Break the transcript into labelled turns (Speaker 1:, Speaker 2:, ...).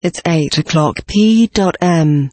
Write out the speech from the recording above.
Speaker 1: It's 8 o'clock p.m.